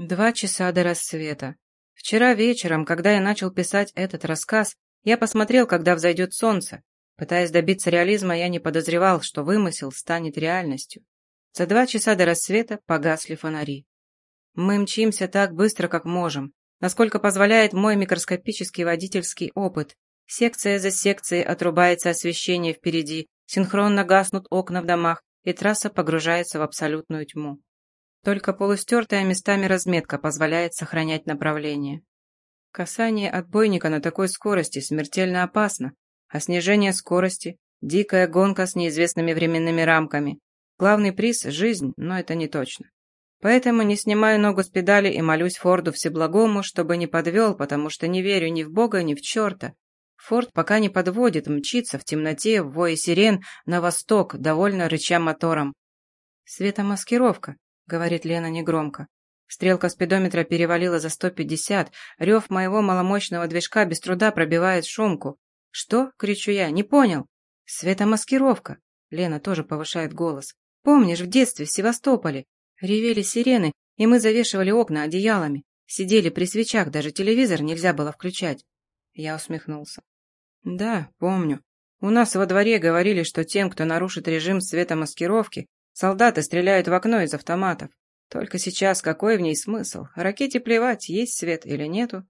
Два часа до рассвета. Вчера вечером, когда я начал писать этот рассказ, я посмотрел, когда взойдет солнце. Пытаясь добиться реализма, я не подозревал, что вымысел станет реальностью. За два часа до рассвета погасли фонари. Мы мчимся так быстро, как можем, насколько позволяет мой микроскопический водительский опыт. Секция за секцией отрубается освещение впереди, синхронно гаснут окна в домах, и трасса погружается в абсолютную тьму. Только полустертая местами разметка позволяет сохранять направление. Касание отбойника на такой скорости смертельно опасно, а снижение скорости – дикая гонка с неизвестными временными рамками. Главный приз – жизнь, но это не точно. Поэтому не снимаю ногу с педали и молюсь Форду Всеблагому, чтобы не подвел, потому что не верю ни в Бога, ни в черта. Форд пока не подводит, мчится в темноте, в вое сирен, на восток, довольно рыча мотором. Светомаскировка, говорит Лена негромко. Стрелка спидометра перевалила за 150, рев моего маломощного движка без труда пробивает шумку. «Что?» — кричу я. «Не понял». «Светомаскировка». Лена тоже повышает голос. «Помнишь, в детстве в Севастополе ревели сирены, и мы завешивали окна одеялами, сидели при свечах, даже телевизор нельзя было включать». Я усмехнулся. «Да, помню. У нас во дворе говорили, что тем, кто нарушит режим светомаскировки, Солдаты стреляют в окно из автоматов. Только сейчас какой в ней смысл? Ракете плевать, есть свет или нету.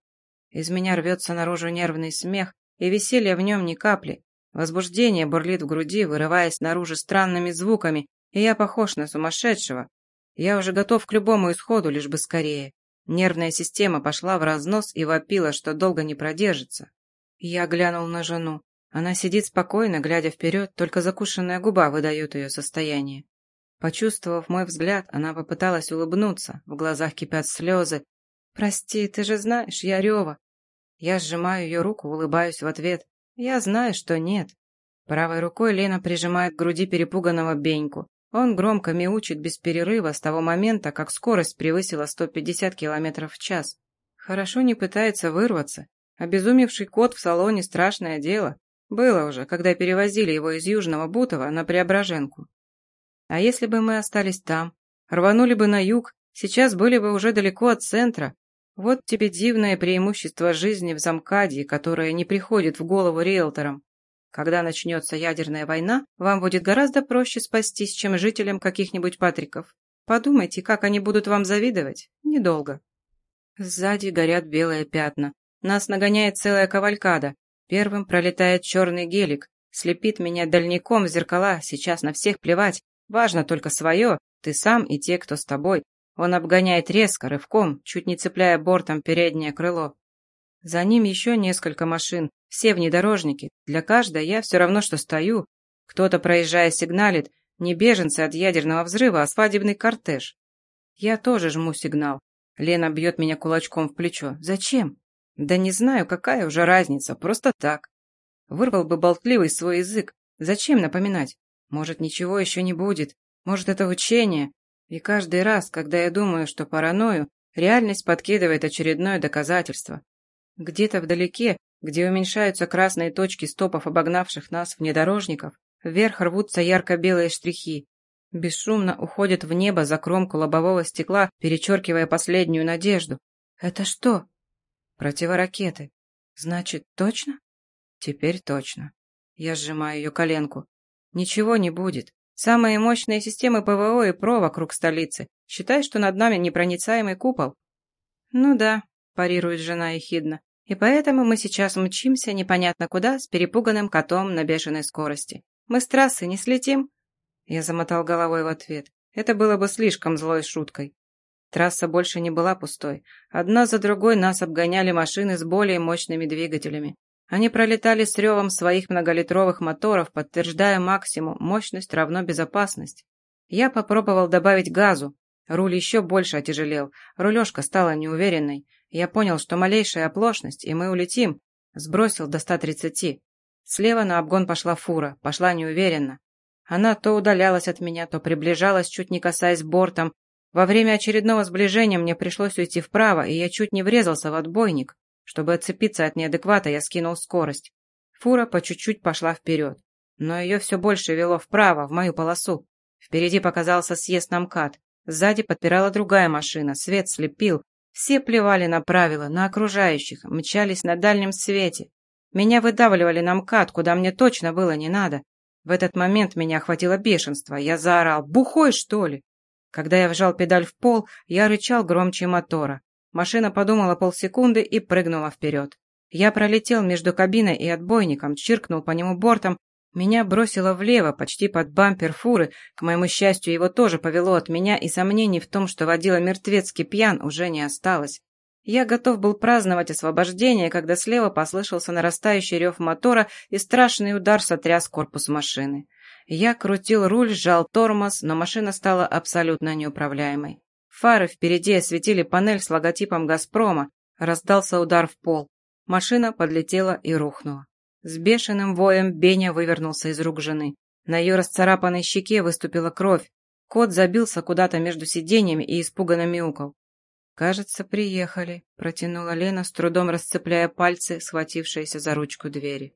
Из меня рвется наружу нервный смех, и веселья в нем ни капли. Возбуждение бурлит в груди, вырываясь наружу странными звуками, и я похож на сумасшедшего. Я уже готов к любому исходу, лишь бы скорее. Нервная система пошла в разнос и вопила, что долго не продержится. Я глянул на жену. Она сидит спокойно, глядя вперед, только закушенная губа выдает ее состояние. Почувствовав мой взгляд, она попыталась улыбнуться, в глазах кипят слезы. «Прости, ты же знаешь, я Рева». Я сжимаю ее руку, улыбаюсь в ответ. «Я знаю, что нет». Правой рукой Лена прижимает к груди перепуганного Беньку. Он громко мяучит без перерыва с того момента, как скорость превысила 150 км в час. Хорошо не пытается вырваться. Обезумевший кот в салоне – страшное дело. Было уже, когда перевозили его из Южного Бутова на Преображенку. А если бы мы остались там, рванули бы на юг, сейчас были бы уже далеко от центра. Вот тебе дивное преимущество жизни в замкадии, которое не приходит в голову риэлторам. Когда начнется ядерная война, вам будет гораздо проще спастись, чем жителям каких-нибудь Патриков. Подумайте, как они будут вам завидовать. Недолго. Сзади горят белые пятна. Нас нагоняет целая кавалькада. Первым пролетает черный гелик. Слепит меня дальником в зеркала, сейчас на всех плевать. Важно только свое, ты сам и те, кто с тобой. Он обгоняет резко, рывком, чуть не цепляя бортом переднее крыло. За ним еще несколько машин, все внедорожники. Для каждой я все равно, что стою. Кто-то, проезжая, сигналит. Не беженцы от ядерного взрыва, а свадебный кортеж. Я тоже жму сигнал. Лена бьет меня кулачком в плечо. Зачем? Да не знаю, какая уже разница, просто так. Вырвал бы болтливый свой язык. Зачем напоминать? Может, ничего еще не будет. Может, это учение. И каждый раз, когда я думаю, что паранойю, реальность подкидывает очередное доказательство. Где-то вдалеке, где уменьшаются красные точки стопов обогнавших нас внедорожников, вверх рвутся ярко-белые штрихи. Бесшумно уходят в небо за кромку лобового стекла, перечеркивая последнюю надежду. Это что? Противоракеты. Значит, точно? Теперь точно. Я сжимаю ее коленку. Ничего не будет. Самые мощные системы ПВО и ПРО вокруг столицы. Считай, что над нами непроницаемый купол. Ну да, парирует жена ехидно. И поэтому мы сейчас мчимся непонятно куда с перепуганным котом на бешеной скорости. Мы с трассы не слетим? Я замотал головой в ответ. Это было бы слишком злой шуткой. Трасса больше не была пустой. Одна за другой нас обгоняли машины с более мощными двигателями. Они пролетали с ревом своих многолитровых моторов, подтверждая максимум, мощность равно безопасность. Я попробовал добавить газу. Руль еще больше отяжелел, рулежка стала неуверенной. Я понял, что малейшая оплошность, и мы улетим. Сбросил до 130. Слева на обгон пошла фура, пошла неуверенно. Она то удалялась от меня, то приближалась, чуть не касаясь бортом. Во время очередного сближения мне пришлось уйти вправо, и я чуть не врезался в отбойник. Чтобы отцепиться от неадеквата, я скинул скорость. Фура по чуть-чуть пошла вперед. Но ее все больше вело вправо, в мою полосу. Впереди показался съезд на МКАД. Сзади подпирала другая машина, свет слепил. Все плевали на правила, на окружающих, мчались на дальнем свете. Меня выдавливали на МКАД, куда мне точно было не надо. В этот момент меня охватило бешенство. Я заорал «Бухой, что ли?». Когда я вжал педаль в пол, я рычал громче мотора. Машина подумала полсекунды и прыгнула вперед. Я пролетел между кабиной и отбойником, чиркнул по нему бортом. Меня бросило влево, почти под бампер фуры. К моему счастью, его тоже повело от меня, и сомнений в том, что водила мертвецкий пьян, уже не осталось. Я готов был праздновать освобождение, когда слева послышался нарастающий рев мотора и страшный удар сотряс корпус машины. Я крутил руль, сжал тормоз, но машина стала абсолютно неуправляемой. Фары впереди осветили панель с логотипом «Газпрома», раздался удар в пол. Машина подлетела и рухнула. С бешеным воем Беня вывернулся из рук жены. На ее расцарапанной щеке выступила кровь. Кот забился куда-то между сиденьями и испуганно мяукал. «Кажется, приехали», — протянула Лена, с трудом расцепляя пальцы, схватившиеся за ручку двери.